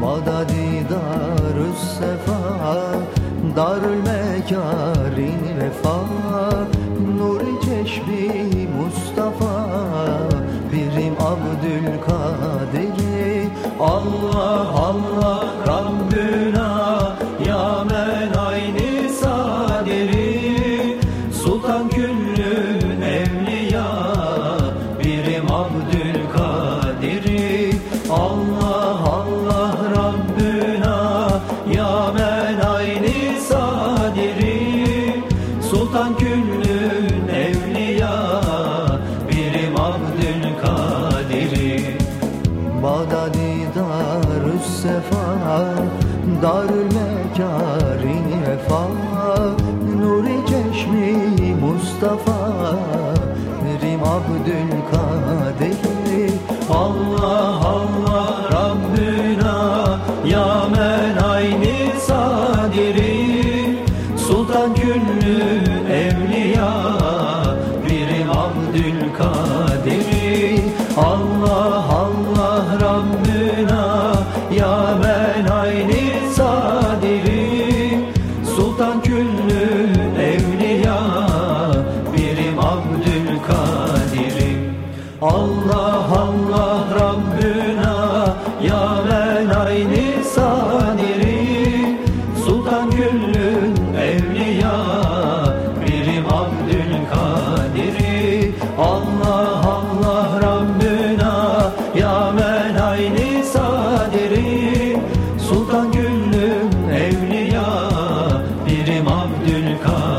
Madadi darüs sefa Darül mekarin vefa. Nuri çeşmi Mustafa Birim Abdülkadir'i Bada didar sefa Darül mekari efa Nuri çeşmi Mustafa Rim Abdül Kadir Allah Allah Rabbina Ya men ayni sadiri. Sultan küllü evliya Birim Abdül Kadir Allah hamdüna Ya men aynı sadiri Sultan küllü evliya Birim Abdülkadir'im. Allah Devrim Abdülkadir ah